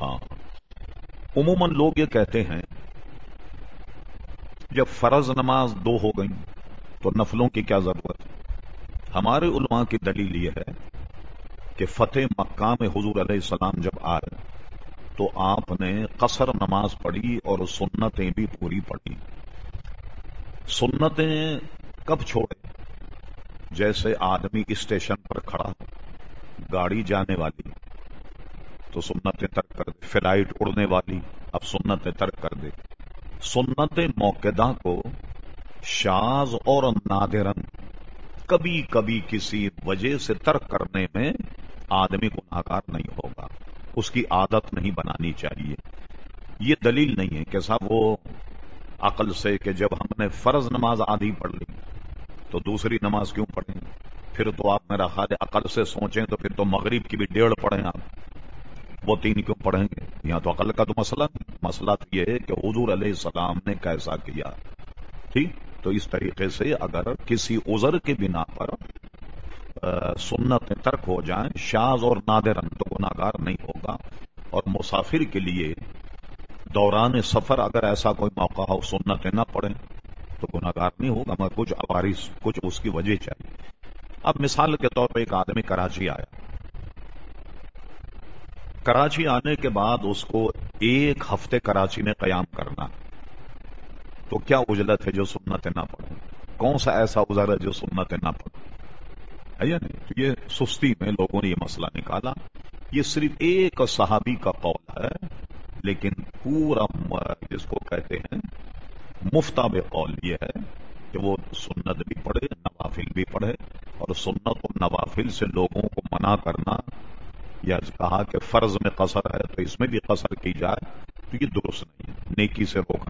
ہاں عموماً لوگ یہ کہتے ہیں، جب فرض نماز دو ہو گئی تو نفلوں کی کیا ضرورت؟ ہے ہمارے علماء کی دلیل یہ ہے کہ فتح مکہ میں حضور علیہ السلام جب آئے تو آپ نے قصر نماز پڑھی اور سنتیں بھی پوری پڑھی۔ سنتیں کب چھوڑے؟ جیسے آدمی اسٹیشن پر کھڑا، گاڑی جانے والی۔ تو سنتیں ترک کر دے۔ فلائٹ اڑنے والی اب سنتیں ترک کر دے۔ سنت موقع کو شاز اور نادرن کبھی کبھی کسی وجہ سے ترک کرنے میں آدمی گناہگار نہیں ہوگا۔ اس کی عادت نہیں بنانی چاہیے۔ یہ دلیل نہیں ہے کہ صاحب وہ عقل سے کہ جب ہم نے فرض نماز آدھی پڑھ لی تو دوسری نماز کیوں پڑھیں؟ پھر تو آپ میرا خیال عقل سے سوچیں تو پھر تو مغرب کی بھی ڈیڑھ پڑھیں آپ۔ وہ تین کیوں پڑھیں گے؟ یہاں تو عقل کا تو مسئلہ مسئلہ تو یہ ہے کہ حضور علیہ السلام نے کیسا کیا۔ ٹھیک؟ تو اس طریقے سے اگر کسی عذر کے بنا پر سنت ترک ہو جائیں شاز اور نادرن تو گناگار نہیں ہوگا۔ اور مسافر کے لیے دوران سفر اگر ایسا کوئی موقع ہو، سنتیں نہ پڑیں تو گناگار نہیں ہوگا، مگر کچھ عوارث کچھ اس کی وجہ چاہیے۔ اب مثال کے طور پہ ایک آدمی کراچی آیا۔ کراچی آنے کے بعد اس کو ایک ہفتے کراچی میں قیام کرنا۔ تو کیا اجلت ہے جو سنتیں نہ پڑھیں کون سا ایسا ازر ہے جو سنتیں نہ پڑھیں ہے یا نہیں؟ یہ سستی میں لوگوں نے یہ مسئلہ نکالا۔ یہ صرف ایک صحابی کا قول ہے، لیکن پورا جس کو کہتے ہیں مفتاب قول یہ ہے کہ وہ سنت بھی پڑھے، نوافل بھی پڑھے، اور سنت و نوافل سے لوگوں کو منع کرنا یا کہا کہ فرض میں قصر ہے تو اس میں بھی قصر کی جائے تو یہ درست نہیں نیکی سے روکنا۔